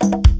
Bye.